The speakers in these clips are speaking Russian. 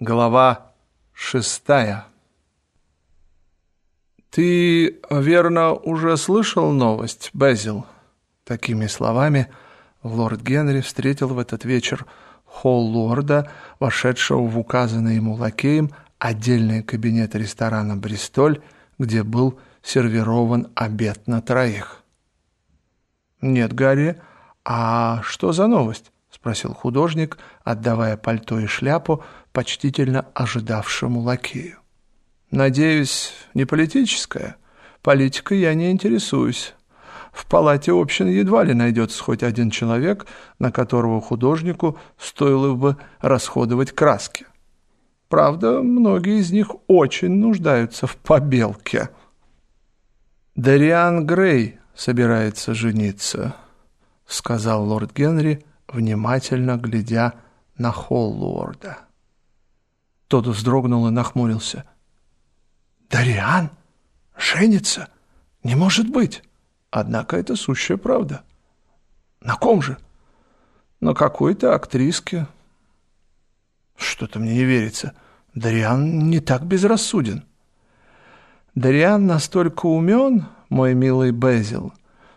Глава шестая «Ты, верно, уже слышал новость, Безил?» Такими словами лорд Генри встретил в этот вечер холл лорда, вошедшего в указанный ему лакеем отдельный кабинет ресторана «Бристоль», где был сервирован обед на троих. «Нет, Гарри, а что за новость?» — спросил художник, отдавая пальто и шляпу почтительно ожидавшему лакею. «Надеюсь, не политическая? Политикой я не интересуюсь. В палате общин едва ли найдется хоть один человек, на которого художнику стоило бы расходовать краски. Правда, многие из них очень нуждаются в побелке». «Дариан Грей собирается жениться», — сказал лорд Генри, внимательно глядя на Холлуорда. Тот вздрогнул и нахмурился. «Дариан? Женится? Не может быть!» Однако это сущая правда. «На ком же?» «На какой-то актриске». «Что-то мне не верится. Дариан не так безрассуден». «Дариан настолько умен, мой милый Безил,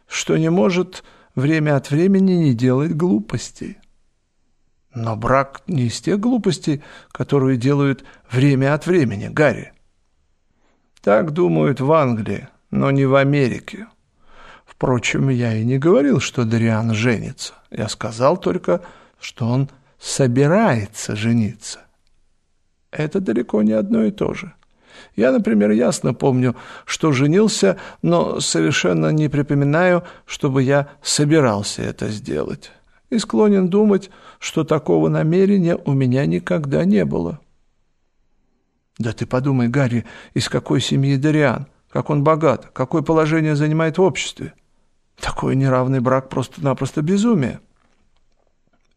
что не может время от времени не делать глупостей». Но брак не из тех глупостей, которые делают время от времени, Гарри. Так думают в Англии, но не в Америке. Впрочем, я и не говорил, что Дариан женится. Я сказал только, что он собирается жениться. Это далеко не одно и то же. Я, например, ясно помню, что женился, но совершенно не припоминаю, чтобы я собирался это сделать и склонен думать, что такого намерения у меня никогда не было. Да ты подумай, Гарри, из какой семьи Дариан, как он богат, какое положение занимает в обществе. Такой неравный брак просто-напросто безумие.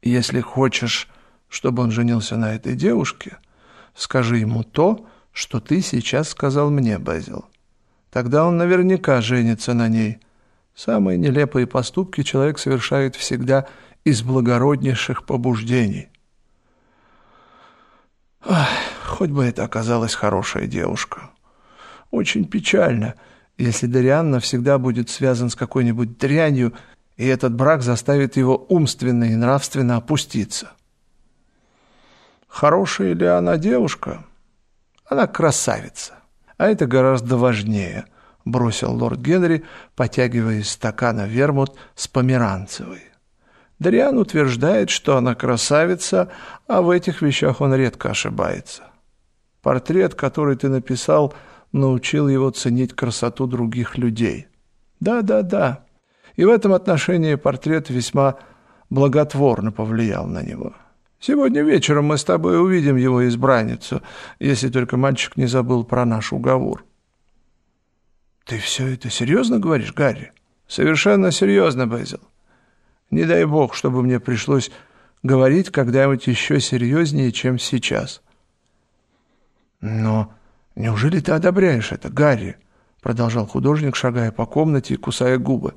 Если хочешь, чтобы он женился на этой девушке, скажи ему то, что ты сейчас сказал мне, Безил. Тогда он наверняка женится на ней. Самые нелепые поступки человек совершает всегда из благороднейших побуждений. Ах, хоть бы это оказалась хорошая девушка. Очень печально, если Дариан навсегда будет связан с какой-нибудь дрянью, и этот брак заставит его умственно и нравственно опуститься. Хорошая ли она девушка? Она красавица. А это гораздо важнее, бросил лорд Генри, потягивая из стакана вермут с померанцевой. Дариан утверждает, что она красавица, а в этих вещах он редко ошибается. Портрет, который ты написал, научил его ценить красоту других людей. Да-да-да. И в этом отношении портрет весьма благотворно повлиял на него. Сегодня вечером мы с тобой увидим его избранницу, если только мальчик не забыл про наш уговор. Ты все это серьезно говоришь, Гарри? Совершенно серьезно, Безил. Не дай бог, чтобы мне пришлось говорить когда-нибудь еще серьезнее, чем сейчас. Но неужели ты одобряешь это, Гарри? Продолжал художник, шагая по комнате и кусая губы.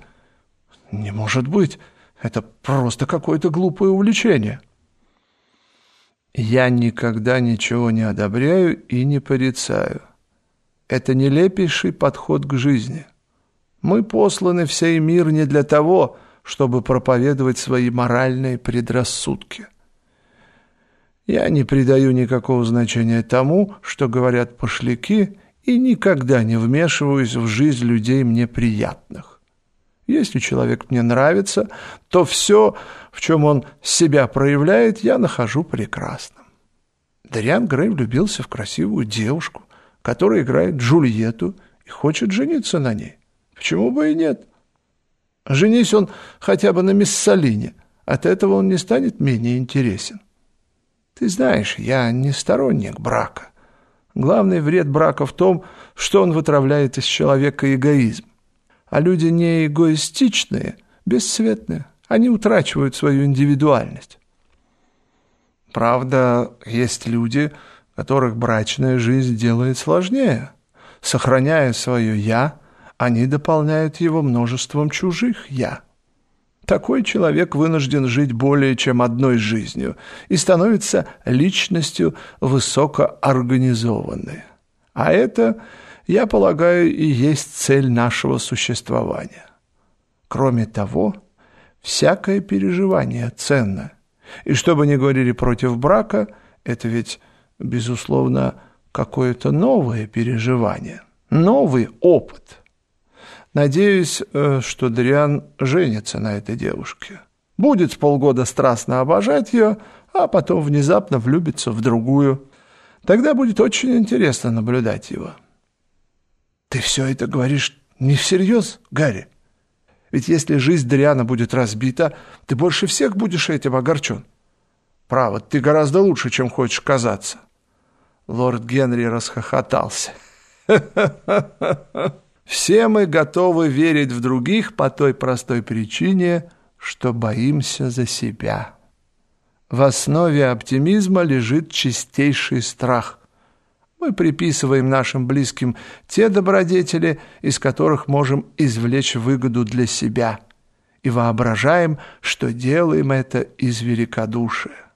Не может быть. Это просто какое-то глупое увлечение. Я никогда ничего не одобряю и не порицаю. Это нелепейший подход к жизни. Мы посланы в сей мир не для того, чтобы проповедовать свои моральные предрассудки. Я не придаю никакого значения тому, что говорят пошляки, и никогда не вмешиваюсь в жизнь людей мне приятных. Если человек мне нравится, то все, в чем он себя проявляет, я нахожу прекрасным. Дариан Грей влюбился в красивую девушку, которая играет Джульетту и хочет жениться на ней. Почему бы и нет? Женись он хотя бы на Миссалине, от этого он не станет менее интересен. Ты знаешь, я не сторонник брака. Главный вред брака в том, что он вытравляет из человека эгоизм. А люди не эгоистичные, бесцветные, они утрачивают свою индивидуальность. Правда, есть люди, которых брачная жизнь делает сложнее. Сохраняя свое «я», они дополняют его множеством чужих «я». Такой человек вынужден жить более чем одной жизнью и становится личностью высокоорганизованной. А это, я полагаю, и есть цель нашего существования. Кроме того, всякое переживание ценно. И что бы ни говорили против брака, это ведь, безусловно, какое-то новое переживание, новый опыт. Надеюсь, э, что Дриан женится на этой девушке. Будет полгода страстно обожать ее, а потом внезапно влюбится в другую. Тогда будет очень интересно наблюдать его. Ты все это говоришь не всерьез, Гарри? Ведь если жизнь Дриана будет разбита, ты больше всех будешь этим огорчен. Право, ты гораздо лучше, чем хочешь казаться. Лорд Генри расхохотался. Все мы готовы верить в других по той простой причине, что боимся за себя. В основе оптимизма лежит чистейший страх. Мы приписываем нашим близким те добродетели, из которых можем извлечь выгоду для себя, и воображаем, что делаем это из великодушия.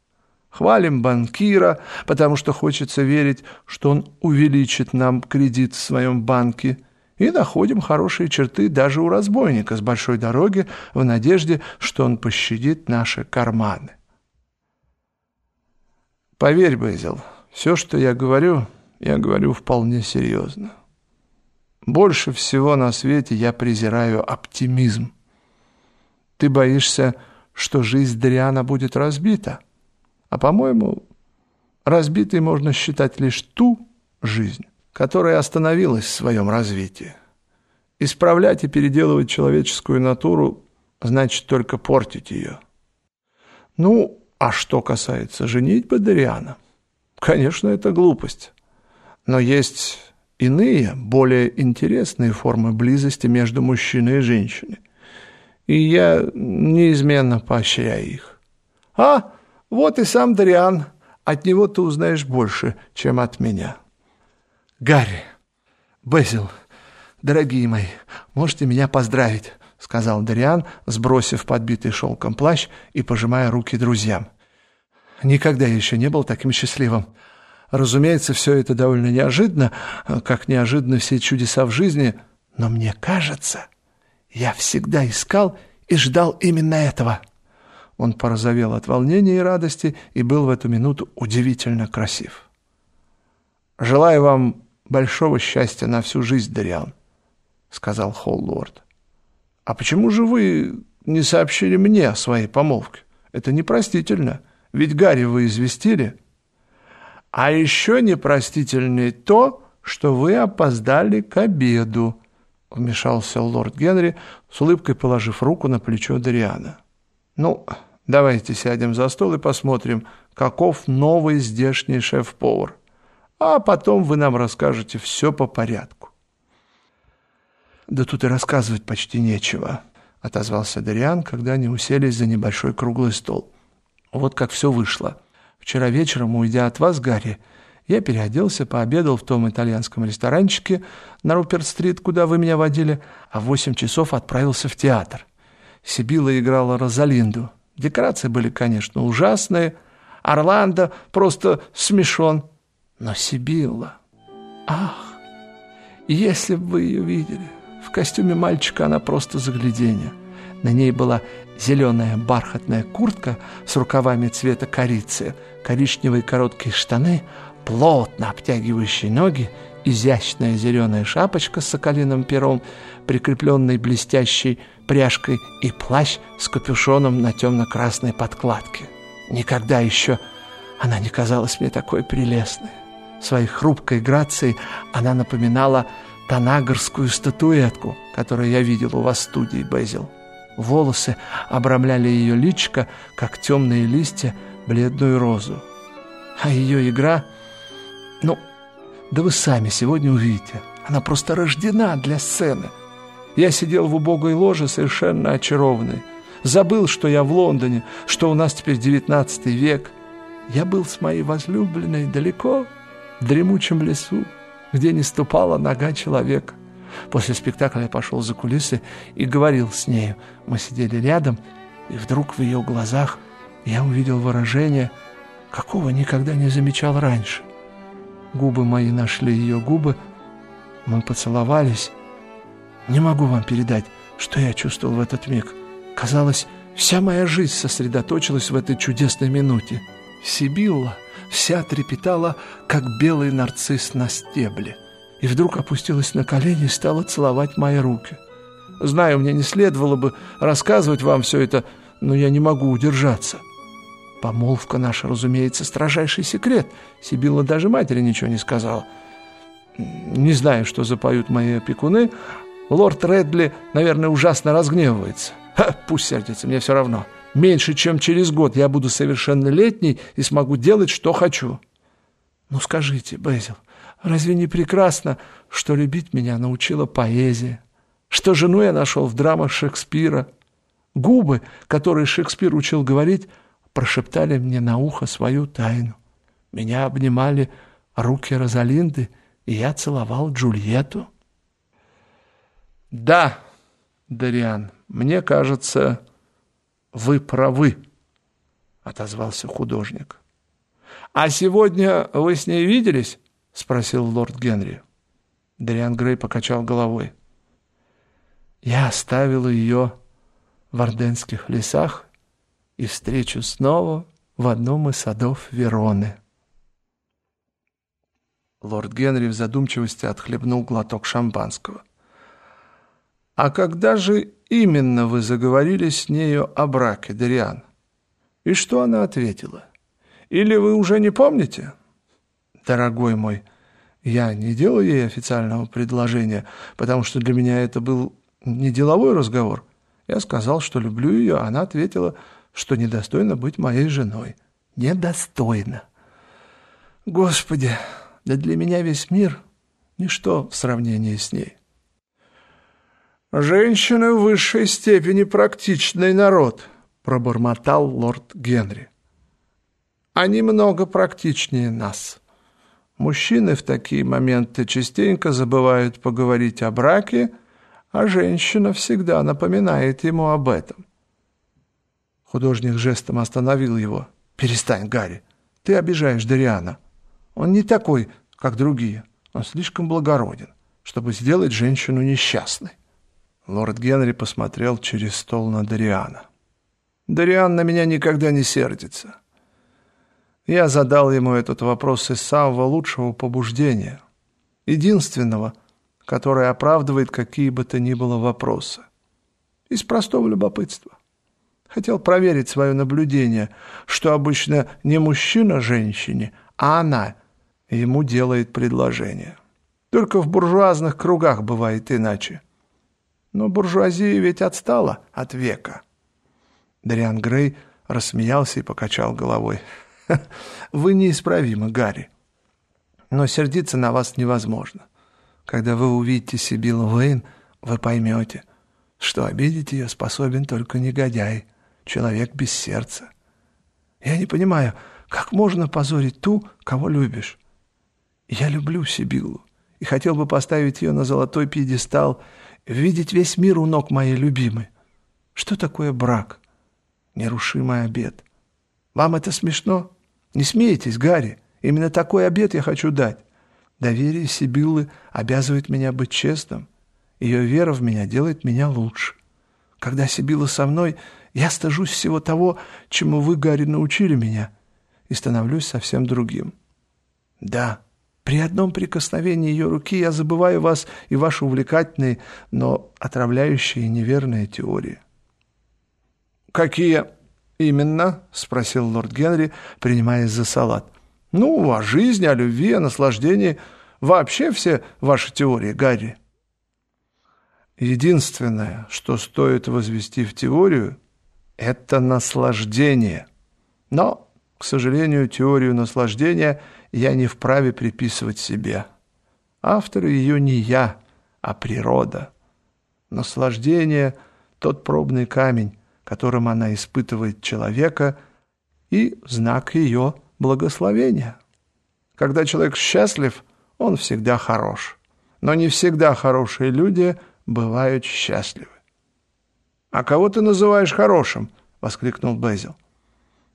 Хвалим банкира, потому что хочется верить, что он увеличит нам кредит в своем банке – и находим хорошие черты даже у разбойника с большой дороги в надежде, что он пощадит наши карманы. Поверь, Безил, все, что я говорю, я говорю вполне серьезно. Больше всего на свете я презираю оптимизм. Ты боишься, что жизнь Дриана будет разбита, а, по-моему, разбитой можно считать лишь ту жизнь, которая остановилась в своем развитии. Исправлять и переделывать человеческую натуру значит только портить ее. Ну, а что касается женитьбы Дариана, конечно, это глупость. Но есть иные, более интересные формы близости между мужчиной и женщиной. И я неизменно поощряю их. А, вот и сам Дариан. От него ты узнаешь больше, чем от меня. «Гарри, Безил, дорогие мои, можете меня поздравить», — сказал Дариан, сбросив подбитый шелком плащ и пожимая руки друзьям. «Никогда еще не был таким счастливым. Разумеется, все это довольно неожиданно, как неожиданно все чудеса в жизни, но мне кажется, я всегда искал и ждал именно этого». Он порозовел от волнения и радости и был в эту минуту удивительно красив. «Желаю вам большого счастья на всю жизнь, Дариан», — сказал Холлорд. «А почему же вы не сообщили мне о своей помолвке? Это непростительно, ведь Гарри вы известили». «А еще непростительнее то, что вы опоздали к обеду», — вмешался лорд Генри, с улыбкой положив руку на плечо Дариана. «Ну, давайте сядем за стол и посмотрим, каков новый здешний шеф-повар» а потом вы нам расскажете все по порядку. «Да тут и рассказывать почти нечего», — отозвался Дариан, когда они уселись за небольшой круглый стол. «Вот как все вышло. Вчера вечером, уйдя от вас, Гарри, я переоделся, пообедал в том итальянском ресторанчике на Руперт-стрит, куда вы меня водили, а в восемь часов отправился в театр. Сибила играла Розалинду. Декорации были, конечно, ужасные. Орландо просто смешон. Но Сибилла... Ах, если бы вы ее видели! В костюме мальчика она просто загляденье. На ней была зеленая бархатная куртка с рукавами цвета корицы, коричневые короткие штаны, плотно обтягивающие ноги, изящная зеленая шапочка с соколиным пером, прикрепленной блестящей пряжкой, и плащ с капюшоном на темно-красной подкладке. Никогда еще она не казалась мне такой прелестной. Своей хрупкой грацией она напоминала танагорскую статуэтку, которую я видел у вас в студии, Безил. Волосы обрамляли ее личико, как темные листья, бледную розу. А ее игра... Ну, да вы сами сегодня увидите. Она просто рождена для сцены. Я сидел в убогой ложе, совершенно очарованный. Забыл, что я в Лондоне, что у нас теперь девятнадцатый век. Я был с моей возлюбленной далеко дремучем лесу, где не ступала нога человека. После спектакля я пошел за кулисы и говорил с нею. Мы сидели рядом, и вдруг в ее глазах я увидел выражение, какого никогда не замечал раньше. Губы мои нашли ее губы, мы поцеловались. Не могу вам передать, что я чувствовал в этот миг. Казалось, вся моя жизнь сосредоточилась в этой чудесной минуте. Сибилла вся трепетала, как белый нарцисс на стебле, и вдруг опустилась на колени и стала целовать мои руки. Знаю, мне не следовало бы рассказывать вам все это, но я не могу удержаться. Помолвка наша, разумеется, строжайший секрет. Сибилла даже матери ничего не сказала. Не знаю, что запоют мои опекуны. Лорд Редли, наверное, ужасно разгневывается. Ха, пусть сердится, мне все равно. Меньше, чем через год я буду совершеннолетний и смогу делать, что хочу. Ну скажите, Безил, разве не прекрасно, что любить меня научила поэзия? Что жену я нашел в драмах Шекспира? Губы, которые Шекспир учил говорить, прошептали мне на ухо свою тайну. Меня обнимали руки Розалинды, и я целовал Джульетту. Да, Дариан, мне кажется, вы правы, отозвался художник. А сегодня вы с ней виделись? спросил лорд Генри. Дариан Грей покачал головой. Я оставила ее в Орденских лесах и встречу снова в одном из садов Вероны. Лорд Генри в задумчивости отхлебнул глоток шампанского. «А когда же именно вы заговорили с нею о браке, Дариан? И что она ответила? Или вы уже не помните?» «Дорогой мой, я не делал ей официального предложения, потому что для меня это был не деловой разговор. Я сказал, что люблю ее, она ответила, что недостойна быть моей женой. Недостойна. Господи, да для меня весь мир — ничто в сравнении с ней. «Женщины в высшей степени практичный народ», — пробормотал лорд Генри. «Они много практичнее нас. Мужчины в такие моменты частенько забывают поговорить о браке, а женщина всегда напоминает ему об этом». Художник жестом остановил его. «Перестань, Гарри, ты обижаешь Дариана. Он не такой, как другие. Он слишком благороден, чтобы сделать женщину несчастной. Лорд Генри посмотрел через стол на Дариана. «Дариан на меня никогда не сердится. Я задал ему этот вопрос из самого лучшего побуждения, единственного, которое оправдывает какие бы то ни было вопросы. Из простого любопытства. Хотел проверить свое наблюдение, что обычно не мужчина женщине, а она ему делает предложение. Только в буржуазных кругах бывает иначе. Но буржуазия ведь отстала от века. Дариан Грей рассмеялся и покачал головой. «Вы неисправимы, Гарри. Но сердиться на вас невозможно. Когда вы увидите Сибилу Вейн, вы поймете, что обидеть ее способен только негодяй, человек без сердца. Я не понимаю, как можно позорить ту, кого любишь? Я люблю Сибиллу и хотел бы поставить ее на золотой пьедестал, видеть весь мир у ног моей любимой. Что такое брак? Нерушимый обет. Вам это смешно? Не смейтесь, Гарри. Именно такой обет я хочу дать. Доверие Сибиллы обязывает меня быть честным. Ее вера в меня делает меня лучше. Когда Сибилла со мной, я стыжусь всего того, чему вы, Гарри, научили меня, и становлюсь совсем другим. Да, при одном прикосновении ее руки я забываю вас и ваши увлекательные, но отравляющие неверные теории. «Какие именно?» — спросил лорд Генри, принимаясь за салат. «Ну, о жизни, о любви, о наслаждении. Вообще все ваши теории, Гарри». Единственное, что стоит возвести в теорию, это наслаждение. Но, к сожалению, теорию наслаждения я не вправе приписывать себе. Автор ее не я, а природа. Наслаждение — тот пробный камень, которым она испытывает человека, и знак ее благословения. Когда человек счастлив, он всегда хорош. Но не всегда хорошие люди бывают счастливы. «А кого ты называешь хорошим?» — воскликнул Безил.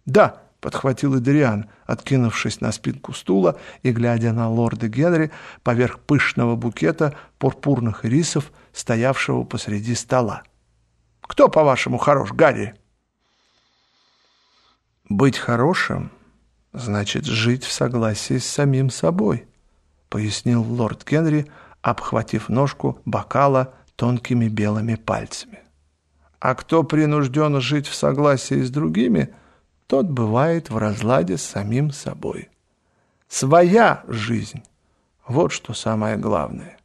«Да», — подхватил Эдриан, откинувшись на спинку стула и глядя на лорда Генри поверх пышного букета пурпурных рисов, стоявшего посреди стола. «Кто, по-вашему, хорош, Гарри?» «Быть хорошим значит жить в согласии с самим собой», — пояснил лорд Генри, обхватив ножку бокала тонкими белыми пальцами. «А кто принужден жить в согласии с другими, тот бывает в разладе с самим собой. Своя жизнь — вот что самое главное.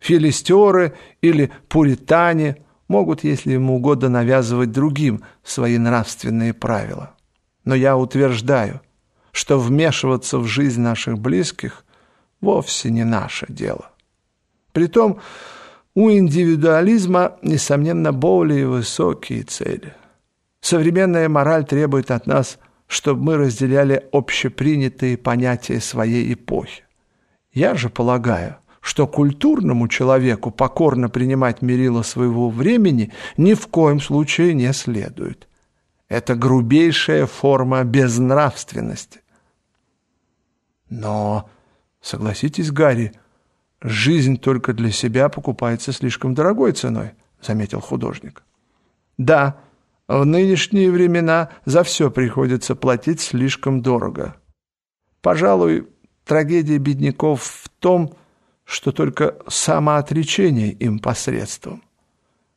Филистеры или пуритане могут, если ему угодно, навязывать другим свои нравственные правила. Но я утверждаю, что вмешиваться в жизнь наших близких вовсе не наше дело. Притом у индивидуализма, несомненно, более высокие цели. Современная мораль требует от нас, чтобы мы разделяли общепринятые понятия своей эпохи. Я же полагаю, что культурному человеку покорно принимать мерило своего времени ни в коем случае не следует – это грубейшая форма безнравственности. Но, согласитесь, Гарри, жизнь только для себя покупается слишком дорогой ценой, заметил художник. Да, в нынешние времена за все приходится платить слишком дорого. Пожалуй, трагедия бедняков в том, что только самоотречение им посредством.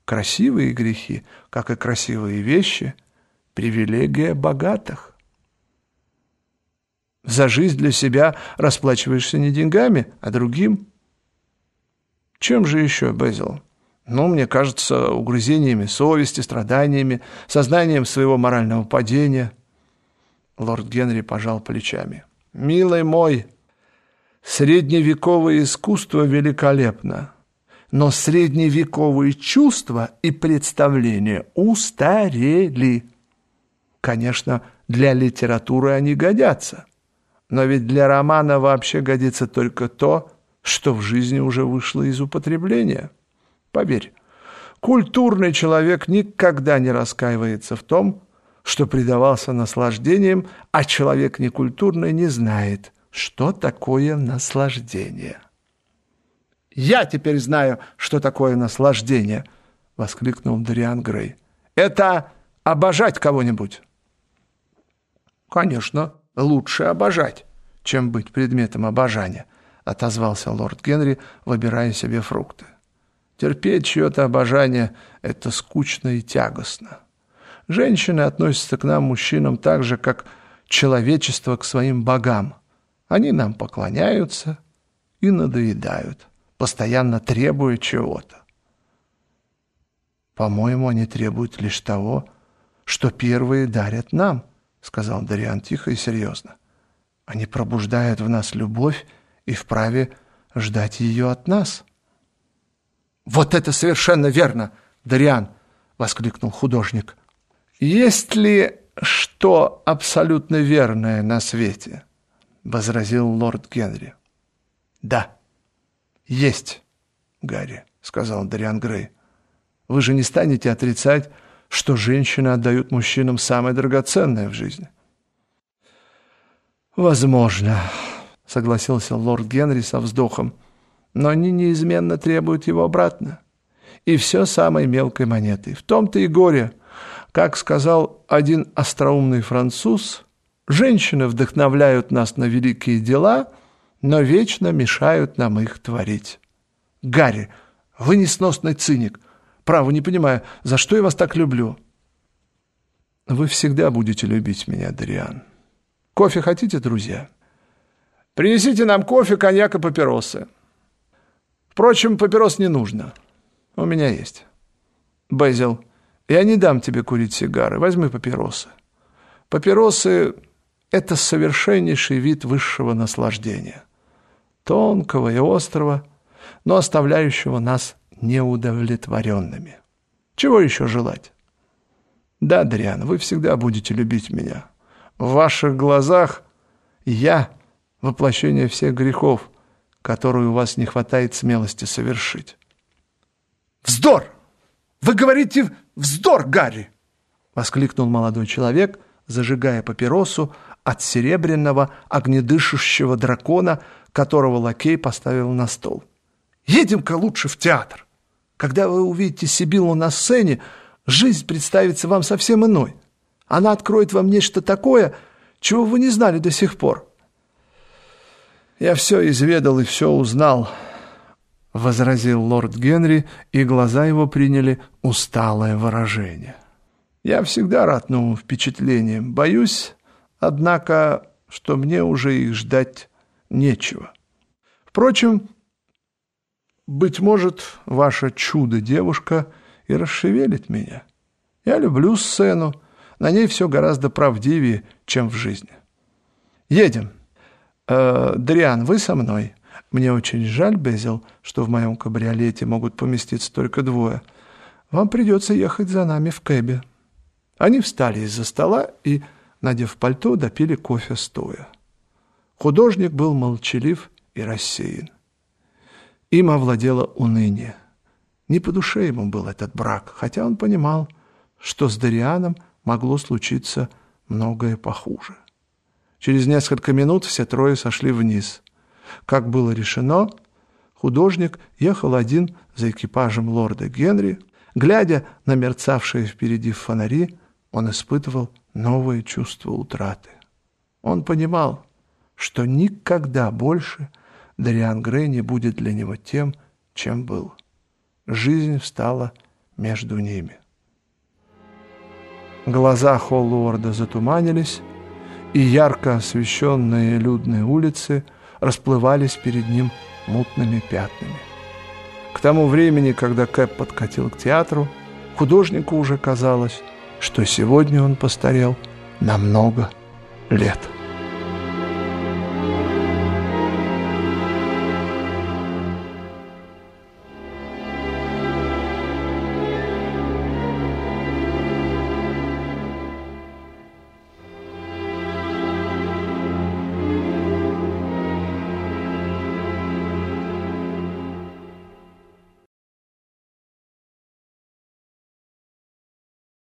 Красивые грехи, как и красивые вещи – привилегия богатых. За жизнь для себя расплачиваешься не деньгами, а другим. Чем же еще, Безил? Ну, мне кажется, угрызениями совести, страданиями, сознанием своего морального падения. Лорд Генри пожал плечами. «Милый мой, средневековое искусство великолепно, но средневековые чувства и представления устарели». Конечно, для литературы они годятся. Но ведь для романа вообще годится только то, что в жизни уже вышло из употребления. Поверь, культурный человек никогда не раскаивается в том, что предавался наслаждениям, а человек некультурный не знает, что такое наслаждение. «Я теперь знаю, что такое наслаждение!» — воскликнул Дариан Грей. «Это обожать кого-нибудь!» «Конечно, лучше обожать, чем быть предметом обожания», отозвался лорд Генри, выбирая себе фрукты. «Терпеть чье-то обожание — это скучно и тягостно. Женщины относятся к нам, мужчинам, так же, как человечество к своим богам. Они нам поклоняются и надоедают, постоянно требуя чего-то. По-моему, они требуют лишь того, что первые дарят нам —— сказал Дариан тихо и серьезно. «Они пробуждают в нас любовь и вправе ждать ее от нас». «Вот это совершенно верно, Дариан!» — воскликнул художник. «Есть ли что абсолютно верное на свете?» — возразил лорд Генри. «Да, есть, Гарри», — сказал Дариан Грей. «Вы же не станете отрицать, что женщины отдают мужчинам самое драгоценное в жизни. «Возможно», — согласился лорд Генри со вздохом, «но они неизменно требуют его обратно. И все самой мелкой монетой. В том-то и горе. Как сказал один остроумный француз, женщины вдохновляют нас на великие дела, но вечно мешают нам их творить. Гарри, вы несносный циник. Право, не понимаю, за что я вас так люблю?» «Вы всегда будете любить меня, Дариан. Кофе хотите, друзья?» «Принесите нам кофе, коньяк и папиросы. Впрочем, папирос не нужно. У меня есть. Безил, я не дам тебе курить сигары. Возьми папиросы. Папиросы — это совершеннейший вид высшего наслаждения. Тонкого и острого, но оставляющего нас неудовлетворенными. Чего еще желать? Да, Дриан, вы всегда будете любить меня. В ваших глазах я — воплощение всех грехов, которые у вас не хватает смелости совершить. «Вздор! Вы говорите «вздор», Гарри!» — воскликнул молодой человек, зажигая папиросу от серебряного огнедышащего дракона, которого лакей поставил на стол. «Едем-ка лучше в театр. Когда вы увидите Сибиллу на сцене, жизнь представится вам совсем иной. Она откроет вам нечто такое, чего вы не знали до сих пор». «Я все изведал и все узнал», — возразил лорд Генри, и глаза его приняли усталое выражение. Я всегда рад новым впечатлениям. Боюсь, однако, что мне уже их ждать нечего. Впрочем, быть может, ваша чудо-девушка и расшевелит меня. Я люблю сцену, на ней все гораздо правдивее, чем в жизни. Едем. Э, Дриан, вы со мной? Мне очень жаль, Безил, что в моем кабриолете могут поместиться только двое. Вам придется ехать за нами в кэбе. Они встали из-за стола и, надев пальто, допили кофе стоя. Художник был молчалив и рассеян. Им овладело уныние. Не по душе ему был этот брак, хотя он понимал, что с Дарианом могло случиться многое похуже. Через несколько минут все трое сошли вниз. Как было решено, художник ехал один за экипажем лорда Генри, глядя на мерцавшие впереди фонари, он испытывал новое чувство утраты. Он понимал, что никогда больше Дариан Грей не будет для него тем, чем был. Жизнь встала между ними. Глаза Холлуорда затуманились, и ярко освещенные людные улицы расплывались перед ним мутными пятнами. К тому времени, когда Кэп подкатил к театру, художнику уже казалось, что сегодня он постарел на много лет.